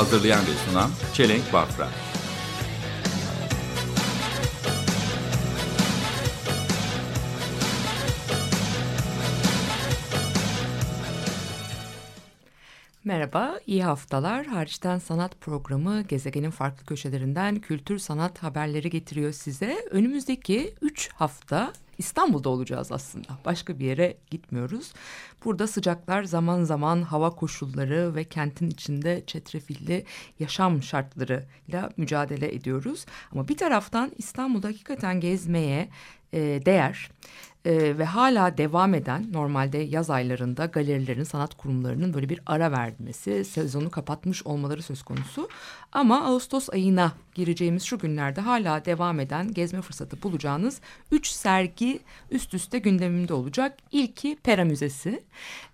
Hazırlayan ve sunan Çelenk Bafra. Merhaba, iyi haftalar. Hariçten Sanat programı gezegenin farklı köşelerinden kültür sanat haberleri getiriyor size. Önümüzdeki 3 hafta İstanbul'da olacağız aslında. Başka bir yere gitmiyoruz. Burada sıcaklar zaman zaman hava koşulları ve kentin içinde çetrefilli yaşam şartlarıyla mücadele ediyoruz. Ama bir taraftan İstanbul'da hakikaten gezmeye e, değer e, ve hala devam eden normalde yaz aylarında galerilerin, sanat kurumlarının böyle bir ara vermesi, sezonu kapatmış olmaları söz konusu. Ama Ağustos ayına gireceğimiz şu günlerde hala devam eden gezme fırsatı bulacağınız üç sergi üst üste gündemimde olacak. İlki Pera Müzesi.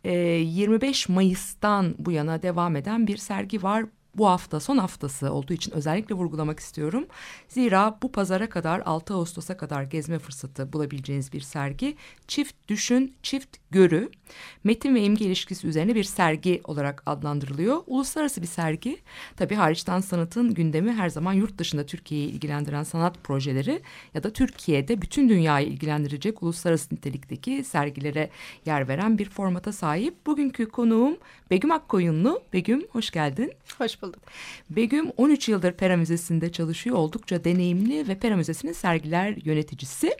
E, 25 Mayıs'tan bu yana devam eden bir sergi var bu hafta son haftası olduğu için özellikle vurgulamak istiyorum. Zira bu pazara kadar 6 Ağustos'a kadar gezme fırsatı bulabileceğiniz bir sergi. Çift Düşün, Çift Görü. Metin ve imge ilişkisi üzerine bir sergi olarak adlandırılıyor. Uluslararası bir sergi. Tabii hariçten sanatın gündemi her zaman yurt dışında Türkiye'yi ilgilendiren sanat projeleri ya da Türkiye'de bütün dünyayı ilgilendirecek uluslararası nitelikteki sergilere yer veren bir formata sahip. Bugünkü konuğum Begüm Akkoyunlu. Begüm hoş geldin. Hoş bulduk. Begüm 13 yıldır Pera Müzesi'nde çalışıyor. Oldukça deneyimli ve Pera Müzesi'nin sergiler yöneticisi.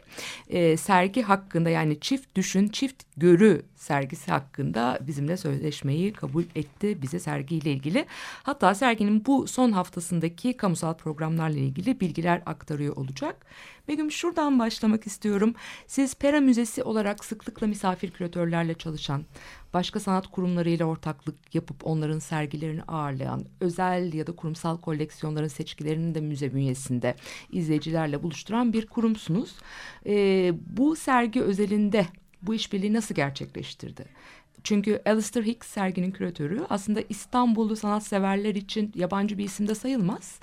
Ee, sergi hakkında yani çift düşün, çift görü sergisi hakkında bizimle sözleşmeyi kabul etti bize sergiyle ilgili. Hatta serginin bu son haftasındaki kamusal programlarla ilgili bilgiler aktarıyor olacak. Begüm şuradan başlamak istiyorum. Siz Pera Müzesi olarak sıklıkla misafir küratörlerle çalışan, başka sanat kurumlarıyla ortaklık yapıp onların sergilerini ağırlayan, özel ya da kurumsal koleksiyonların seçkilerini de müze bünyesinde izleyicilerle buluşturan bir kurumsunuz. Ee, bu sergi özelinde bu işbirliği nasıl gerçekleştirdi? Çünkü Alistair Hicks serginin küratörü aslında İstanbullu sanatseverler için yabancı bir isim de sayılmaz.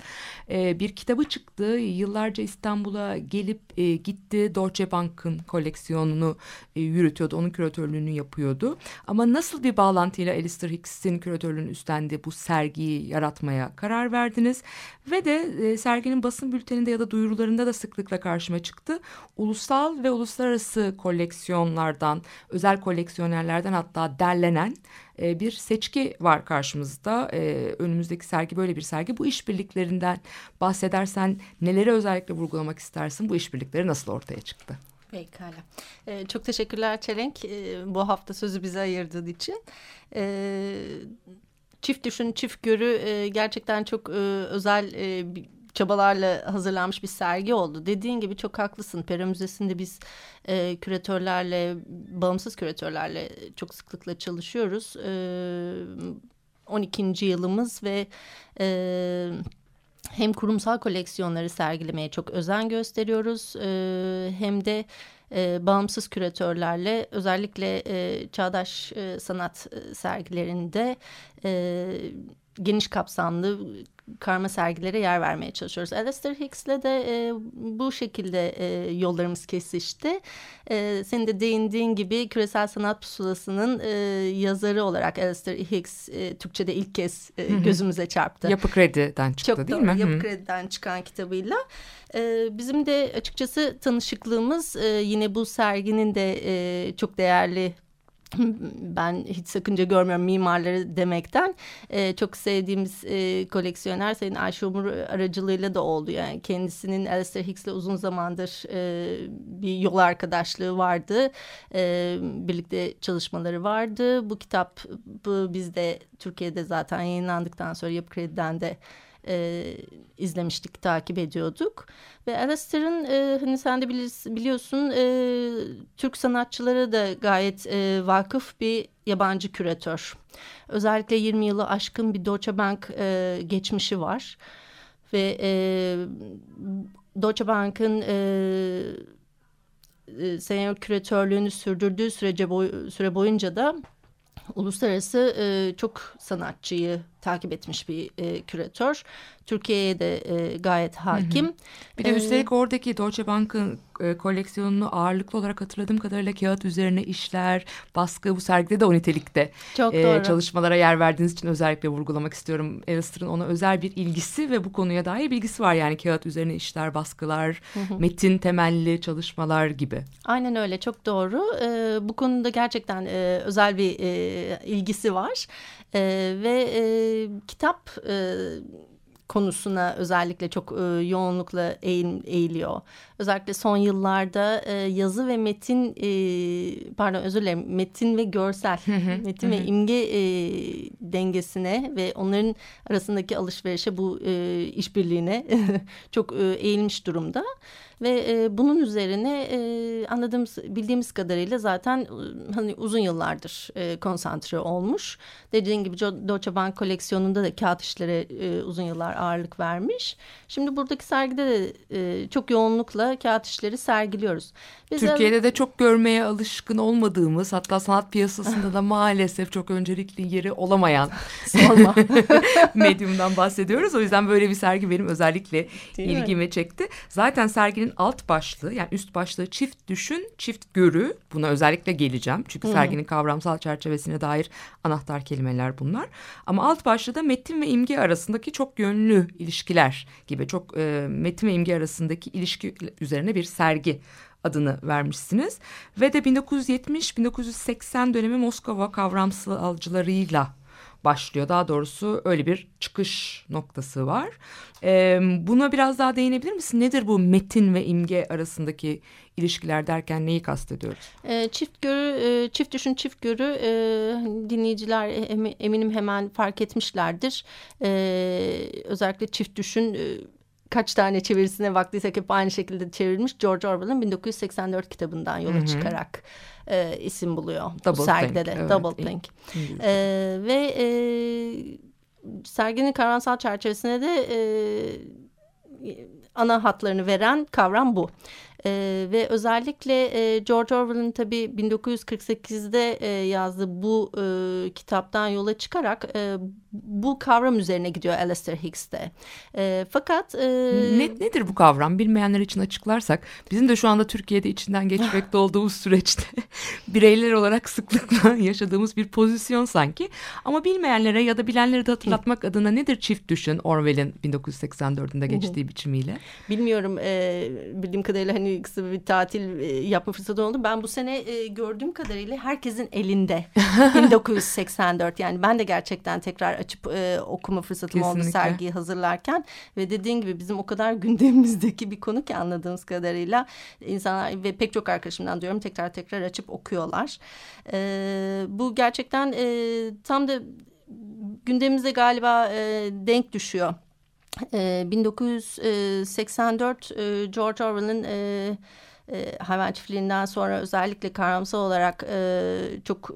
Ee, bir kitabı çıktı. Yıllarca İstanbul'a gelip e, gitti. Deutsche Bank'ın koleksiyonunu e, yürütüyordu. Onun küratörlüğünü yapıyordu. Ama nasıl bir bağlantıyla Alistair Hicks'in küratörlüğünü üstlendi bu sergiyi yaratmaya karar verdiniz? Ve de e, serginin basın bülteninde ya da duyurularında da sıklıkla karşıma çıktı. Ulusal ve uluslararası koleksiyonlardan, özel koleksiyonerlerden hatta derlenen e, bir seçki var karşımızda. E, önümüzdeki sergi böyle bir sergi. Bu işbirliklerinden bahsedersen neleri özellikle vurgulamak istersin? Bu işbirlikleri nasıl ortaya çıktı? Pekala. Ee, çok teşekkürler Çelenk ee, bu hafta sözü bize ayırdığın için. Ee, çift düşün, çift görü e, gerçekten çok e, özel e, çabalarla hazırlanmış bir sergi oldu. Dediğin gibi çok haklısın. Pera Müzesi'nde biz e, küratörlerle, bağımsız küratörlerle çok sıklıkla çalışıyoruz. E, 12. yılımız ve... E, hem kurumsal koleksiyonları sergilemeye çok özen gösteriyoruz e, hem de e, bağımsız küratörlerle özellikle e, çağdaş e, sanat e, sergilerinde e, geniş kapsamlı karma sergilere yer vermeye çalışıyoruz. Alistair Hicks'le de e, bu şekilde e, yollarımız kesişti. E, senin de değindiğin gibi küresel sanat pusulasının e, yazarı olarak Alistair Hicks e, Türkçe'de ilk kez e, gözümüze çarptı. Yapı Kredi'den çıktı Çok değil doğru, mi? Yapı Kredi'den çıkan kitabıyla. E, bizim de açıkçası tanışıklığımız e, yine bu serginin de e, çok değerli ben hiç sakınca görmüyorum mimarları demekten. E, çok sevdiğimiz e, koleksiyoner Sayın Ayşe Umur aracılığıyla da oldu. Yani kendisinin Alistair Hicks'le uzun zamandır e, bir yol arkadaşlığı vardı. E, birlikte çalışmaları vardı. Bu kitap bu bizde Türkiye'de zaten yayınlandıktan sonra Yapı Kredi'den de e, izlemiştik, takip ediyorduk. Ve Alastair'ın e, hani sen de biliyorsun e, Türk sanatçıları da gayet e, vakıf bir yabancı küratör. Özellikle 20 yılı aşkın bir Deutsche Bank e, geçmişi var. Ve e, Deutsche Bank'ın e, e, senior küratörlüğünü sürdürdüğü sürece boy, süre boyunca da uluslararası e, çok sanatçıyı takip etmiş bir e, küratör. Türkiye'ye de e, gayet hakim. Hı hı. Bir de ee, üstelik oradaki Deutsche Bank'ın e, koleksiyonunu ağırlıklı olarak hatırladığım kadarıyla kağıt üzerine işler, baskı bu sergide de o nitelikte Çok e, doğru. çalışmalara yer verdiğiniz için özellikle vurgulamak istiyorum. Alistair'ın ona özel bir ilgisi ve bu konuya dair bilgisi var yani kağıt üzerine işler, baskılar, hı hı. metin temelli çalışmalar gibi. Aynen öyle çok doğru. E, bu konuda gerçekten e, özel bir e, ilgisi var e, ve e, kitap e, konusuna özellikle çok e, yoğunlukla eğil, eğiliyor. Özellikle son yıllarda e, yazı ve metin e, pardon özür dilerim metin ve görsel metin ve imge e, dengesine ve onların arasındaki alışverişe bu e, işbirliğine çok e, eğilmiş durumda. Ve e, bunun üzerine e, anladığımız bildiğimiz kadarıyla zaten e, hani uzun yıllardır e, konsantre olmuş. Dediğim gibi Deutsche Bank koleksiyonunda da kağıt işlere e, uzun yıllar ağırlık vermiş. Şimdi buradaki sergide de e, çok yoğunlukla kağıt işleri sergiliyoruz. Biz Türkiye'de de çok görmeye alışkın olmadığımız hatta sanat piyasasında da maalesef çok öncelikli yeri olamayan medyumdan bahsediyoruz. O yüzden böyle bir sergi benim özellikle Değil ilgimi mi? çekti. Zaten serginin alt başlığı yani üst başlığı çift düşün, çift görü. Buna özellikle geleceğim. Çünkü Hı. serginin kavramsal çerçevesine dair anahtar kelimeler bunlar. Ama alt başlığı da metin ve imge arasındaki çok yönlü ilişkiler gibi çok e, metin ve imge arasındaki ilişki üzerine bir sergi adını vermişsiniz. Ve de 1970-1980 dönemi Moskova kavramsalcılarıyla başlıyor. Daha doğrusu öyle bir çıkış noktası var. Ee, buna biraz daha değinebilir misin? Nedir bu metin ve imge arasındaki ilişkiler derken neyi kastediyoruz? E, çift görü, e, çift düşün, çift görü e, dinleyiciler eminim hemen fark etmişlerdir. E, özellikle çift düşün... E, kaç tane çevirisine baktıysek hep aynı şekilde çevrilmiş George Orwell'ın 1984 kitabından yola Hı -hı. çıkarak e, isim buluyor. Double bu sergide think, de evet. Double Think. E, ve e, serginin kavramsal çerçevesine de e, ana hatlarını veren kavram bu. E, ve özellikle e, George Orwell'ın tabii 1948'de e, yazdığı bu e, kitaptan yola çıkarak e, bu kavram üzerine gidiyor Alistair Hicks'te. E, fakat... E, ne, nedir bu kavram? Bilmeyenler için açıklarsak bizim de şu anda Türkiye'de içinden geçmekte olduğumuz süreçte bireyler olarak sıklıkla yaşadığımız bir pozisyon sanki. Ama bilmeyenlere ya da bilenleri de hatırlatmak adına nedir çift düşün Orwell'in 1984'ünde geçtiği biçimiyle? Bilmiyorum. E, bildiğim kadarıyla hani kısa bir tatil e, yapma fırsatı oldu. Ben bu sene e, gördüğüm kadarıyla herkesin elinde 1984. Yani ben de gerçekten tekrar açıp e, okuma fırsatım Kesinlikle. oldu sergiyi hazırlarken. Ve dediğin gibi bizim o kadar gündemimizdeki bir konu ki anladığımız kadarıyla insanlar ve pek çok arkadaşımdan diyorum tekrar tekrar açıp okuyorlar. E, bu gerçekten e, tam da gündemimize galiba e, denk düşüyor. E, 1984 e, George Orwell'ın e, e, hayvan çiftliğinden sonra özellikle kavramsal olarak çok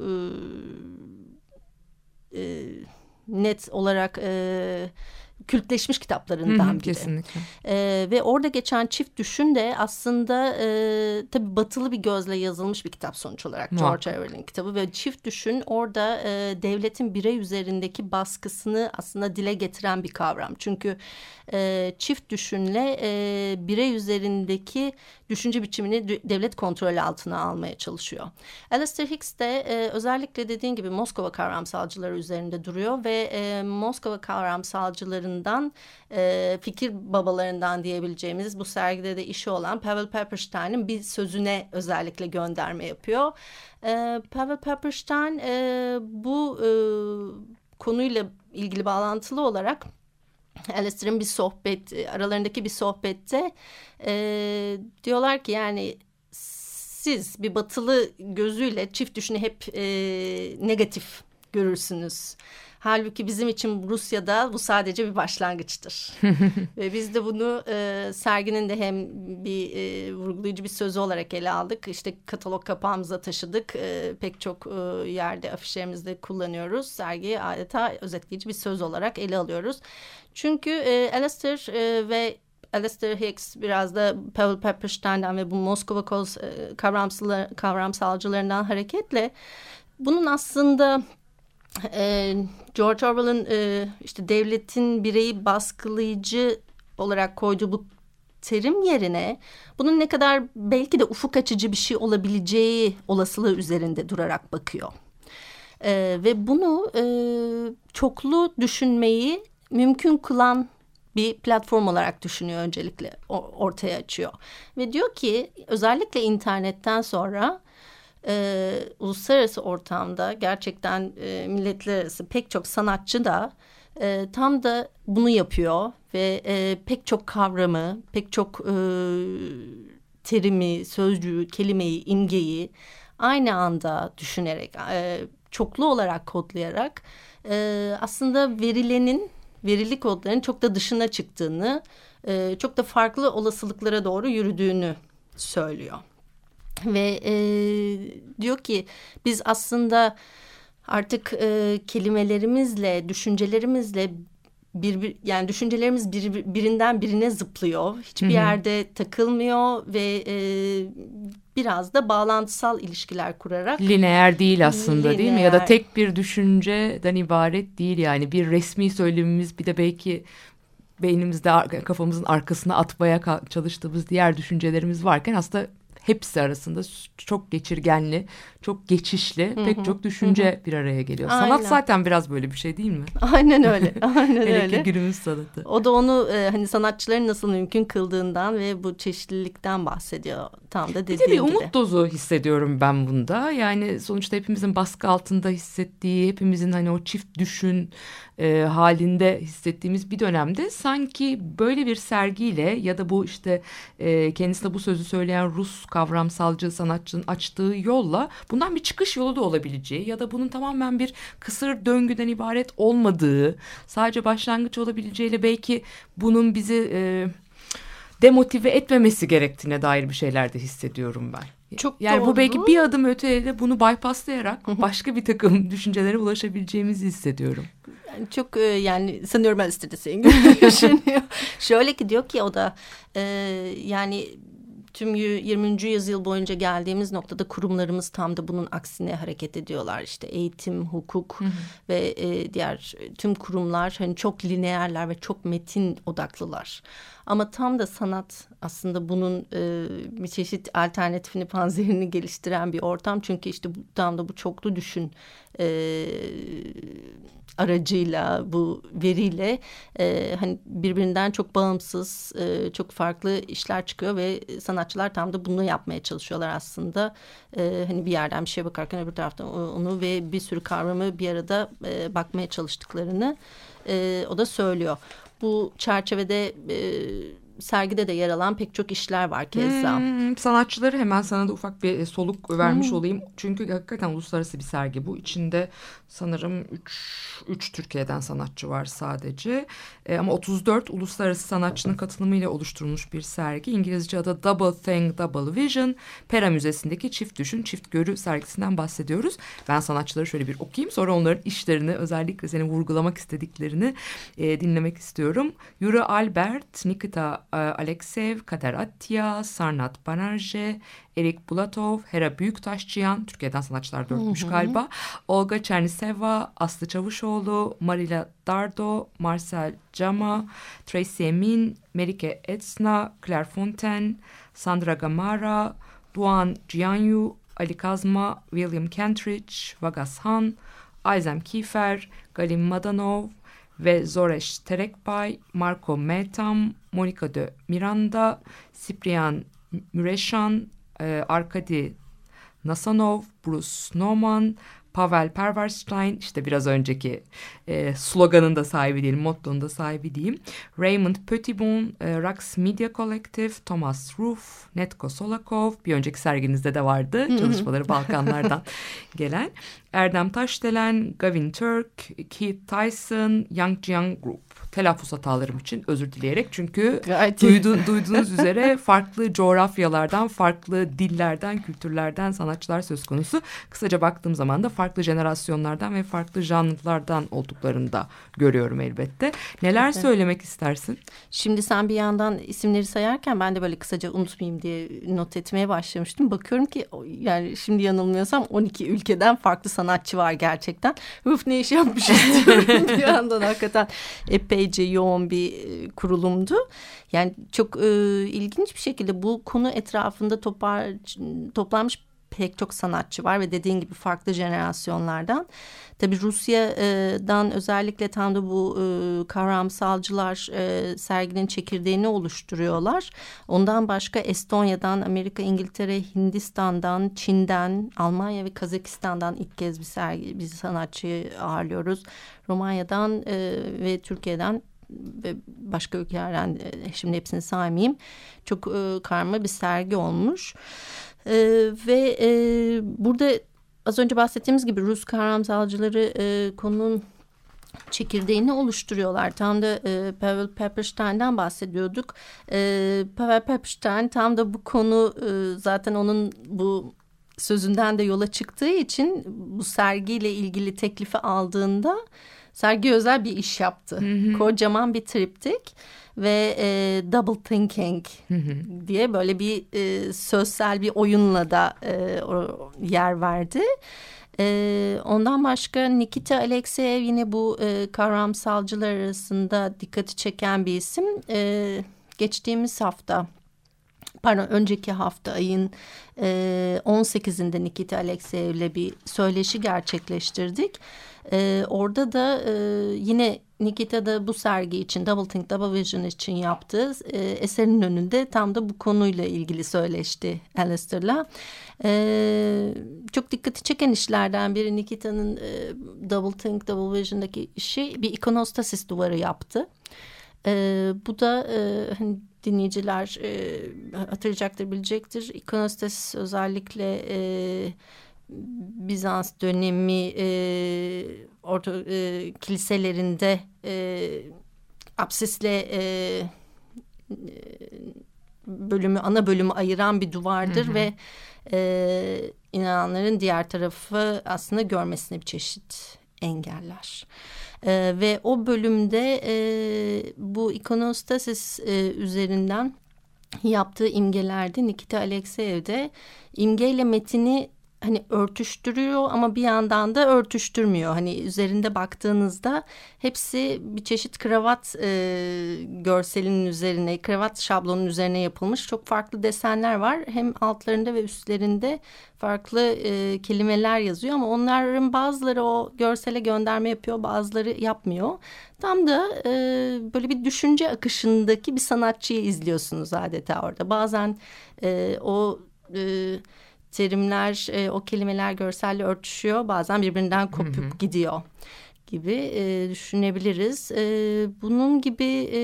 net olarak e, kültleşmiş kitaplarından biri. Kesinlikle. E, ve orada geçen çift düşün de aslında e, tabii batılı bir gözle yazılmış bir kitap sonuç olarak George Orwell'in kitabı ve çift düşün orada e, devletin birey üzerindeki baskısını aslında dile getiren bir kavram. Çünkü e, çift düşünle e, birey üzerindeki düşünce biçimini devlet kontrolü altına almaya çalışıyor. Alistair Hicks de e, özellikle dediğin gibi Moskova kavramsalcıları üzerinde duruyor ve e, Moskova kavramsalcılarından e, fikir babalarından diyebileceğimiz bu sergide de işi olan Pavel Pepperstein'in bir sözüne özellikle gönderme yapıyor. E, Pavel Pepperstein e, bu e, konuyla ilgili bağlantılı olarak Alistair'ın bir sohbet aralarındaki bir sohbette e, diyorlar ki yani siz bir batılı gözüyle çift düşünü hep e, negatif görürsünüz. Halbuki bizim için Rusya'da bu sadece bir başlangıçtır. Ve biz de bunu e, serginin de hem bir e, vurgulayıcı bir sözü olarak ele aldık. İşte katalog kapağımıza taşıdık. E, pek çok e, yerde afişlerimizde kullanıyoruz. Sergiyi adeta özetleyici bir söz olarak ele alıyoruz. Çünkü e, Alistair e, ve Alistair Hicks biraz da Pavel Pepperstein'den ve bu Moskova kavramsal, kavramsalcılarından hareketle bunun aslında e, George Orwell'ın e, işte devletin bireyi baskılayıcı olarak koyduğu bu terim yerine bunun ne kadar belki de ufuk açıcı bir şey olabileceği olasılığı üzerinde durarak bakıyor. E, ve bunu e, çoklu düşünmeyi mümkün kılan bir platform olarak düşünüyor öncelikle ortaya açıyor. Ve diyor ki özellikle internetten sonra e, uluslararası ortamda gerçekten e, milletler arası pek çok sanatçı da e, tam da bunu yapıyor ve e, pek çok kavramı, pek çok e, terimi, sözcüğü, kelimeyi, imgeyi aynı anda düşünerek, e, çoklu olarak kodlayarak e, aslında verilenin, verili kodların çok da dışına çıktığını, e, çok da farklı olasılıklara doğru yürüdüğünü söylüyor. Ve e, diyor ki biz aslında artık e, kelimelerimizle, düşüncelerimizle bir, bir yani düşüncelerimiz bir, birinden birine zıplıyor. Hiçbir Hı -hı. yerde takılmıyor ve e, biraz da bağlantısal ilişkiler kurarak. Lineer değil aslında lineer. değil mi? Ya da tek bir düşünceden ibaret değil yani bir resmi söylemimiz bir de belki beynimizde kafamızın arkasına atmaya çalıştığımız diğer düşüncelerimiz varken aslında hepsi arasında çok geçirgenli, çok geçişli Hı -hı. pek çok düşünce Hı -hı. bir araya geliyor. Aynen. Sanat zaten biraz böyle bir şey değil mi? Aynen öyle. Aynen Hele öyle. ki günümüz sanatı. O da onu e, hani sanatçıların nasıl mümkün kıldığından ve bu çeşitlilikten bahsediyor tam da dediğim gibi. Bir de bir umut dozu hissediyorum ben bunda. Yani sonuçta hepimizin baskı altında hissettiği, hepimizin hani o çift düşün e, halinde hissettiğimiz bir dönemde sanki böyle bir sergiyle ya da bu işte e, kendisine bu sözü söyleyen Rus kavramsalcı sanatçının açtığı yolla bundan bir çıkış yolu da olabileceği ya da bunun tamamen bir kısır döngüden ibaret olmadığı sadece başlangıç olabileceğiyle belki bunun bizi e, demotive etmemesi gerektiğine dair bir şeyler de hissediyorum ben. Çok yani doğru. bu belki bir adım öteye bunu bypasslayarak başka bir takım düşüncelere ulaşabileceğimizi hissediyorum. Yani çok e, yani sanıyorum senin gibi düşünüyor. Şöyle ki diyor ki o da e, yani tüm 20. yüzyıl boyunca geldiğimiz noktada kurumlarımız tam da bunun aksine hareket ediyorlar. İşte eğitim, hukuk hı hı. ve e, diğer tüm kurumlar hani çok lineerler ve çok metin odaklılar. Ama tam da sanat aslında bunun e, bir çeşit alternatifini, panzerini geliştiren bir ortam. Çünkü işte tam da bu çoklu düşün e, aracıyla bu veriyle e, hani birbirinden çok bağımsız e, çok farklı işler çıkıyor ve sanatçılar tam da bunu yapmaya çalışıyorlar aslında. E, hani bir yerden bir şeye bakarken öbür taraftan onu ve bir sürü kavramı bir arada e, bakmaya çalıştıklarını e, o da söylüyor. Bu çerçevede e, sergide de yer alan pek çok işler var keza. Hmm, sanatçıları hemen sana da ufak bir soluk vermiş hmm. olayım. Çünkü hakikaten uluslararası bir sergi bu. İçinde sanırım 3 3 Türkiye'den sanatçı var sadece. E, ama 34 uluslararası sanatçının katılımıyla oluşturulmuş bir sergi. İngilizce adı Double Thing Double Vision. Pera Müzesi'ndeki Çift Düşün Çift Görü sergisinden bahsediyoruz. Ben sanatçıları şöyle bir okuyayım. Sonra onların işlerini özellikle seni vurgulamak istediklerini e, dinlemek istiyorum. Yuri Albert, Nikita e, Aleksev, Kader Atya, Sarnat Banerje, Erik Bulatov, Hera Büyüktaşçıyan, Türkiye'den sanatçılar dörtmüş galiba. Olga Çerniseva, Aslı Çavuşoğlu, Marila Dardo, Marcel Cama, Tracy Emin, Melike Etsna, Claire Fontaine, Sandra Gamara, Duan Cianyu, Ali Kazma, William Kentridge, Vagas Han, Ayzem Kiefer, Galim Madanov ve Zoresh Terekbay, Marco Metam, Monica de Miranda, Ciprian Müreşan, e, Arkady Nasanov, Bruce Norman, Pavel Perverstein işte biraz önceki e, sloganın da sahibi diyelim, mottonun da sahibi diyeyim. Raymond Petitbon, e, Rax Media Collective, Thomas Roof, Netko Solakov bir önceki serginizde de vardı çalışmaları Balkanlardan gelen. Erdem Taşdelen, Gavin Turk, Keith Tyson, Yang Jiang Group. Telaffuz hatalarım için özür dileyerek çünkü duydu, duyduğunuz üzere farklı coğrafyalardan, farklı dillerden, kültürlerden sanatçılar söz konusu. Kısaca baktığım zaman da farklı jenerasyonlardan ve farklı janrlardan olduklarını da görüyorum elbette. Neler Evet. söylemek istersin? Şimdi sen bir yandan isimleri sayarken ben de böyle kısaca unutmayayım diye not etmeye başlamıştım. Bakıyorum ki yani şimdi yanılmıyorsam 12 ülkeden farklı sanatçı var gerçekten. Uf ne iş yapmışız bir yandan hakikaten epeyce yoğun bir kurulumdu. Yani çok e, ilginç bir şekilde bu konu etrafında topar, toplanmış pek çok sanatçı var ve dediğin gibi farklı jenerasyonlardan. Tabii Rusya'dan özellikle tam da bu e, kavramsalcılar e, serginin çekirdeğini oluşturuyorlar. Ondan başka Estonya'dan, Amerika, İngiltere, Hindistan'dan, Çin'den, Almanya ve Kazakistan'dan ilk kez bir sergi, bir sanatçıyı ağırlıyoruz. Romanya'dan e, ve Türkiye'den ve başka ülkelerden e, şimdi hepsini saymayayım. Çok karma bir sergi olmuş. E, ve e, burada az önce bahsettiğimiz gibi Rus kavramsalcıları e, konunun çekirdeğini oluşturuyorlar. Tam da e, Pavel Pepperstein'den bahsediyorduk. E, Pavel Pepperstein tam da bu konu e, zaten onun bu sözünden de yola çıktığı için bu sergiyle ilgili teklifi aldığında sergi özel bir iş yaptı. Kocaman bir triptik ve e, double thinking diye böyle bir e, sözsel bir oyunla da e, o, yer verdi. E, ondan başka Nikita Alexeyev yine bu e, kavramsalcılar arasında dikkati çeken bir isim. E, geçtiğimiz hafta pardon önceki hafta ayın e, 18'inde Nikita Alexeyev'le bir söyleşi gerçekleştirdik. E, orada da e, yine Nikita da bu sergi için Double Think Double Vision için yaptığı e, eserin önünde tam da bu konuyla ilgili söyleşti Alistair'la. E, çok dikkati çeken işlerden biri Nikita'nın e, Double Think Double Vision'daki işi bir ikonostasis duvarı yaptı. E, bu da e, hani dinleyiciler e, hatırlayacaktır, bilecektir. İkonostasis özellikle e, Bizans dönemi e, orta e, kiliselerinde e, absisle e, bölümü ana bölümü ayıran bir duvardır ve e, inananların diğer tarafı aslında görmesine bir çeşit engeller. E, ve o bölümde e, bu ikonostasis e, üzerinden yaptığı imgelerde Nikita Alexeyev'de imgeyle metini hani örtüştürüyor ama bir yandan da örtüştürmüyor. Hani üzerinde baktığınızda hepsi bir çeşit kravat e, görselinin üzerine, kravat şablonun üzerine yapılmış çok farklı desenler var. Hem altlarında ve üstlerinde farklı e, kelimeler yazıyor ama onların bazıları o görsele gönderme yapıyor, bazıları yapmıyor. Tam da e, böyle bir düşünce akışındaki bir sanatçıyı izliyorsunuz adeta orada. Bazen e, o e, terimler, e, o kelimeler görselle örtüşüyor. Bazen birbirinden kopup gidiyor gibi e, düşünebiliriz. E, bunun gibi e,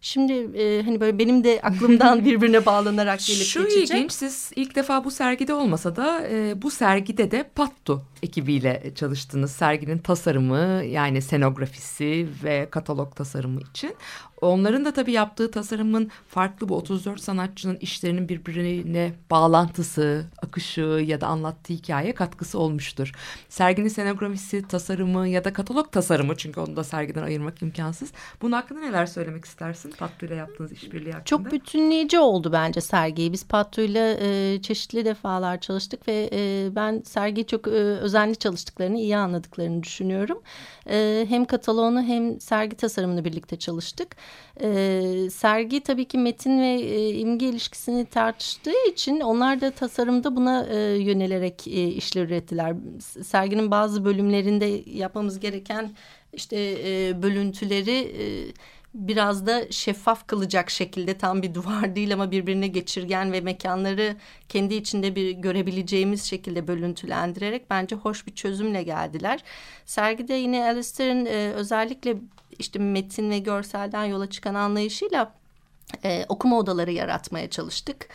şimdi e, hani böyle benim de aklımdan birbirine bağlanarak gelip Şu geçecek. ilginç siz ilk defa bu sergide olmasa da e, bu sergide de Pattu ekibiyle çalıştınız. Serginin tasarımı yani senografisi ve katalog tasarımı için. Onların da tabii yaptığı tasarımın farklı bu 34 sanatçının işlerinin birbirine bağlantısı, akışı ya da anlattığı hikaye katkısı olmuştur. Serginin senografisi, tasarımı ya da katalog tasarımı çünkü onu da sergiden ayırmak imkansız. Bunun hakkında neler söylemek istersin Pattu ile yaptığınız işbirliği hakkında? Çok bütünleyici oldu bence sergiyi. Biz Pattu'yla e, çeşitli defalar çalıştık ve e, ben sergiyi çok e, özenli çalıştıklarını, iyi anladıklarını düşünüyorum. E, hem kataloğunu hem sergi tasarımını birlikte çalıştık. E, sergi tabii ki metin ve e, imge ilişkisini tartıştığı için onlar da tasarımda buna e, yönelerek e, işler ürettiler. Serginin bazı bölümlerinde yapmamız gereken işte e, bölüntüleri... E, biraz da şeffaf kılacak şekilde tam bir duvar değil ama birbirine geçirgen ve mekanları kendi içinde bir görebileceğimiz şekilde bölüntülendirerek bence hoş bir çözümle geldiler. Sergide yine Alistair'ın e, özellikle işte metin ve görselden yola çıkan anlayışıyla e, okuma odaları yaratmaya çalıştık.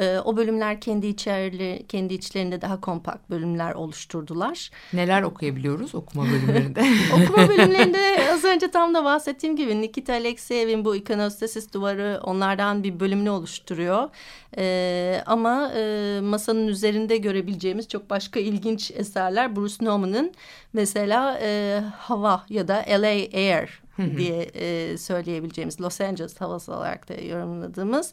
E, o bölümler kendi içerli, kendi içlerinde daha kompakt bölümler oluşturdular. Neler okuyabiliyoruz okuma bölümlerinde? Okuma bölümlerinde az önce tam da bahsettiğim gibi Nikita Alexeyev'in bu ikonostasis duvarı onlardan bir bölümünü oluşturuyor. Ee, ama e, masanın üzerinde görebileceğimiz çok başka ilginç eserler Bruce Nauman'ın mesela e, Hava ya da LA Air diye e, söyleyebileceğimiz Los Angeles havası olarak da yorumladığımız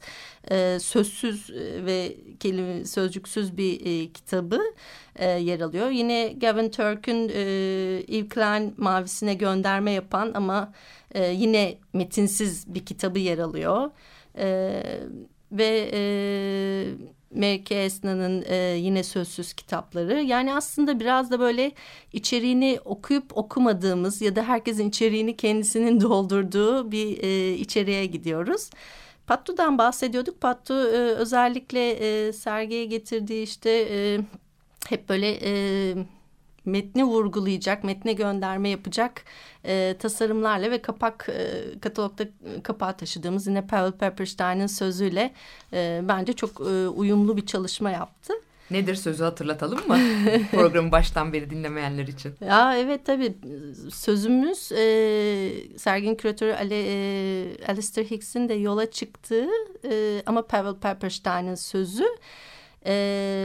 e, sözsüz e, ve kelime sözcüksüz bir e, kitabı e, yer alıyor. Yine Gavin Turk'ün e, Yves Klein mavisine gönderme yapan ama e, yine metinsiz bir kitabı yer alıyor. E, ve e, Melike Esna'nın e, yine sözsüz kitapları. Yani aslında biraz da böyle içeriğini okuyup okumadığımız ya da herkesin içeriğini kendisinin doldurduğu bir e, içeriğe gidiyoruz. Pattu'dan bahsediyorduk. Pattu e, özellikle e, sergiye getirdiği işte e, hep böyle e, metni vurgulayacak, metne gönderme yapacak e, tasarımlarla ve kapak e, katalogda e, kapağı taşıdığımız yine Pavel Pepperstein'in sözüyle e, bence çok e, uyumlu bir çalışma yaptı. Nedir sözü hatırlatalım mı? Programı baştan beri dinlemeyenler için. Ya evet tabii sözümüz e, sergin küratörü Ali, e, Alistair Hicks'in de yola çıktığı e, ama Pavel Pepperstein'in sözü. E,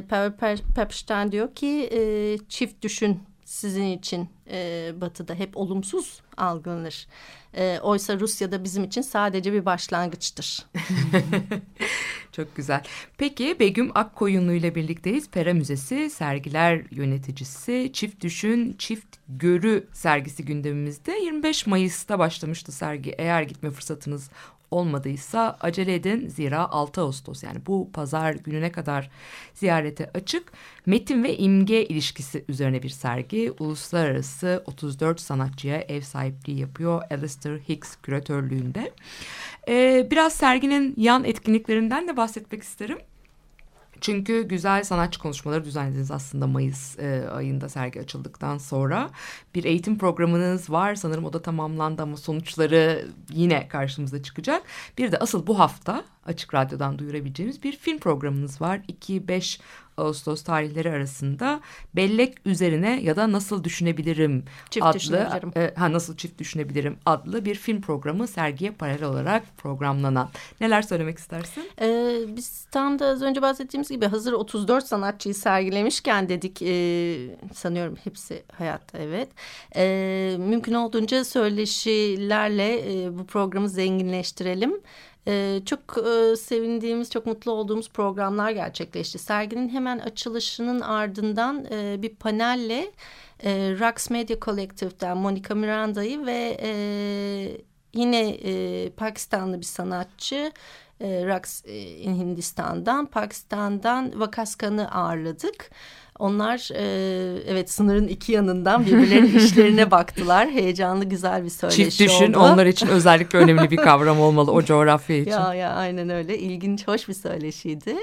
Pavel Pepperstein diyor ki e, çift düşün sizin için e, batıda hep olumsuz algılanır. E, oysa Rusya'da bizim için sadece bir başlangıçtır. Çok güzel. Peki Begüm Akkoyunlu ile birlikteyiz. Pera Müzesi sergiler yöneticisi Çift Düşün, Çift Görü sergisi gündemimizde. 25 Mayıs'ta başlamıştı sergi. Eğer gitme fırsatınız olmadıysa acele edin zira 6 Ağustos yani bu pazar gününe kadar ziyarete açık. Metin ve imge ilişkisi üzerine bir sergi. Uluslararası 34 sanatçıya ev sahipliği yapıyor Alistair Hicks küratörlüğünde. Ee, biraz serginin yan etkinliklerinden de bahsetmek isterim. Çünkü güzel sanatçı konuşmaları düzenlediniz aslında Mayıs e, ayında sergi açıldıktan sonra. Bir eğitim programınız var sanırım o da tamamlandı ama sonuçları yine karşımıza çıkacak. Bir de asıl bu hafta Açık Radyo'dan duyurabileceğimiz bir film programınız var. 2-5 Ağustos tarihleri arasında bellek üzerine ya da nasıl düşünebilirim Çift adlı düşünebilirim. e, ha nasıl çift düşünebilirim adlı bir film programı sergiye paralel olarak programlanan. Neler söylemek istersin? Ee, biz tam da az önce bahsettiğimiz gibi hazır 34 sanatçıyı sergilemişken dedik e, sanıyorum hepsi hayatta evet. E, mümkün olduğunca söyleşilerle e, bu programı zenginleştirelim. Ee, çok e, sevindiğimiz, çok mutlu olduğumuz programlar gerçekleşti. Serginin hemen açılışının ardından e, bir panelle e, Rax Media Collective'den Monica Miranda'yı ve e, yine Pakistanlı bir sanatçı e, Rax Hindistan'dan, Pakistan'dan Vakaskan'ı ağırladık. Onlar e, evet sınırın iki yanından birbirlerinin işlerine baktılar. Heyecanlı güzel bir söyleşi Çift düşün oldu. onlar için özellikle önemli bir kavram olmalı o coğrafya için. Ya ya aynen öyle ilginç hoş bir söyleşiydi.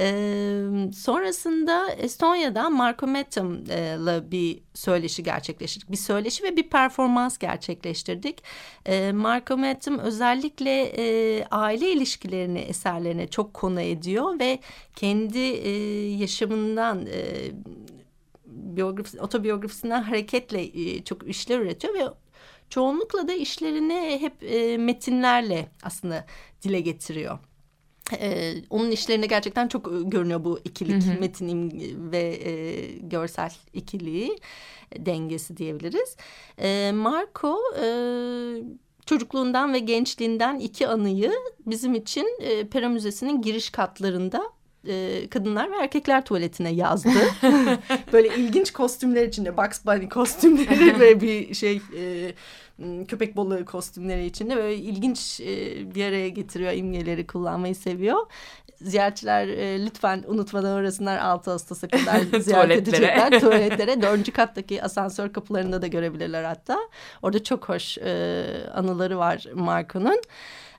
Ee, sonrasında Estonya'dan Marco Metham'la bir söyleşi gerçekleştirdik. Bir söyleşi ve bir performans gerçekleştirdik. Ee, Marco Metham özellikle e, aile ilişkilerini eserlerine çok konu ediyor ve kendi e, yaşamından e, biyografisi, otobiyografisinden hareketle e, çok işler üretiyor ve çoğunlukla da işlerini hep e, metinlerle aslında dile getiriyor. Ee, onun işlerinde gerçekten çok görünüyor bu ikilik Hı hı. metin ve e, görsel ikiliği dengesi diyebiliriz. E, Marco e, çocukluğundan ve gençliğinden iki anıyı bizim için e, Pera Müzesi'nin giriş katlarında e, kadınlar ve erkekler tuvaletine yazdı. Böyle ilginç kostümler içinde Bugs Bunny kostümleri ve bir şey e, köpek balığı kostümleri içinde böyle ilginç e, bir araya getiriyor imgeleri kullanmayı seviyor. Ziyaretçiler e, lütfen unutmadan orasınlar 6 Ağustos'a kadar ziyaret Tuvaletlere. edecekler. Tuvaletlere. Dördüncü kattaki asansör kapılarında da görebilirler hatta. Orada çok hoş e, anıları var Marco'nun.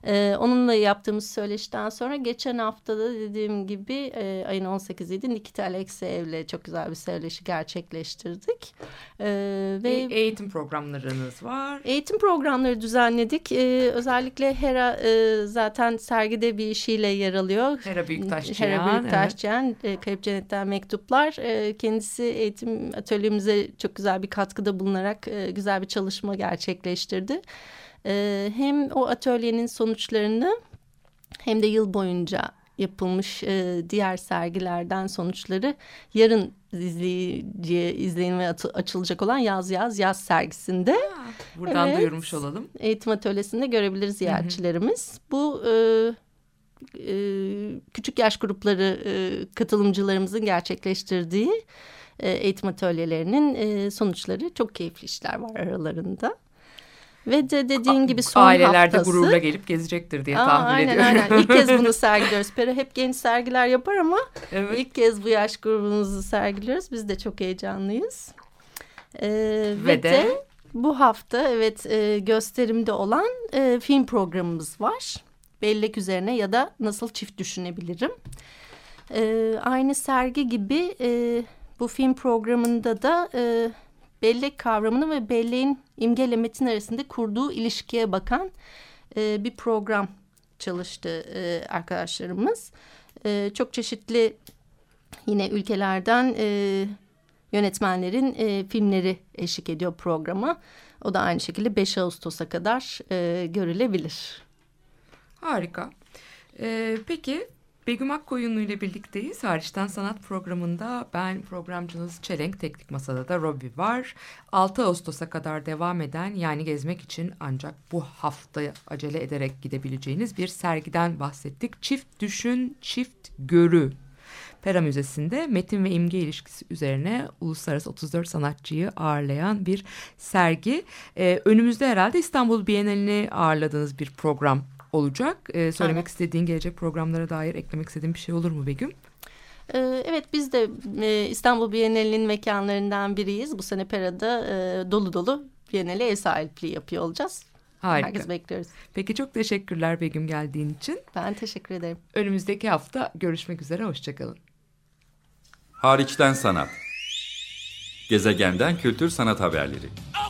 Ee, onunla yaptığımız söyleşiden sonra geçen haftada dediğim gibi e, ayın 18'iydi Nikita Alexeyev'le çok güzel bir söyleşi gerçekleştirdik. Ee, ve E- eğitim programlarınız var. Eğitim programları düzenledik. Ee, özellikle Hera e, zaten sergide bir işiyle yer alıyor. Hera Büyüktaşçıyan, Hera Büyüktaşçıyan, e, Kayıp Cennetten Mektuplar. E, kendisi eğitim atölyemize çok güzel bir katkıda bulunarak e, güzel bir çalışma gerçekleştirdi. E, hem o atölyenin sonuçlarını hem de yıl boyunca yapılmış e, diğer sergilerden sonuçları yarın izleyiciye izlenime açılacak olan Yaz Yaz Yaz sergisinde Buradan Evet. duyurmuş olalım. eğitim atölyesinde görebilir ziyaretçilerimiz. Bu e, e, küçük yaş grupları e, katılımcılarımızın gerçekleştirdiği e, eğitim atölyelerinin e, sonuçları çok keyifli işler var aralarında. Ve de dediğin gibi son Aileler de haftası. gururla gelip gezecektir diye Aa, tahmin aynen, ediyorum. Aynen İlk kez bunu sergiliyoruz. Pera hep genç sergiler yapar ama evet. ilk kez bu yaş grubumuzu sergiliyoruz. Biz de çok heyecanlıyız. Ee, ve, Ve de, de- bu hafta evet e, gösterimde olan e, film programımız var. Bellek üzerine ya da nasıl çift düşünebilirim. Ee, aynı sergi gibi e, bu film programında da e, bellek kavramını ve belleğin imgeyle metin arasında kurduğu ilişkiye bakan e, bir program çalıştı e, arkadaşlarımız. E, çok çeşitli yine ülkelerden e, yönetmenlerin e, filmleri eşlik ediyor programa. O da aynı şekilde 5 Ağustos'a kadar e, görülebilir. Harika. Ee, peki Begüm Akkoyunlu ile birlikteyiz. Hariçten Sanat programında ben programcınız Çelenk Teknik Masada da Robbie var. 6 Ağustos'a kadar devam eden yani gezmek için ancak bu hafta acele ederek gidebileceğiniz bir sergiden bahsettik. Çift Düşün, Çift Görü. Pera Müzesi'nde metin ve imge ilişkisi üzerine uluslararası 34 sanatçıyı ağırlayan bir sergi. Ee, önümüzde herhalde İstanbul Bienalini ağırladığınız bir program olacak. Ee, söylemek Evet. istediğin gelecek programlara dair eklemek istediğin bir şey olur mu Begüm? Ee, Evet biz de e, İstanbul Bienali'nin mekanlarından biriyiz. Bu sene Pera'da e, dolu dolu Bienali ev sahipliği yapıyor olacağız. Harika. Herkes bekliyoruz. Peki çok teşekkürler Begüm geldiğin için. Ben teşekkür ederim. Önümüzdeki hafta görüşmek üzere. Hoşçakalın. Hariçten sanat. Gezegenden kültür sanat haberleri. Okay,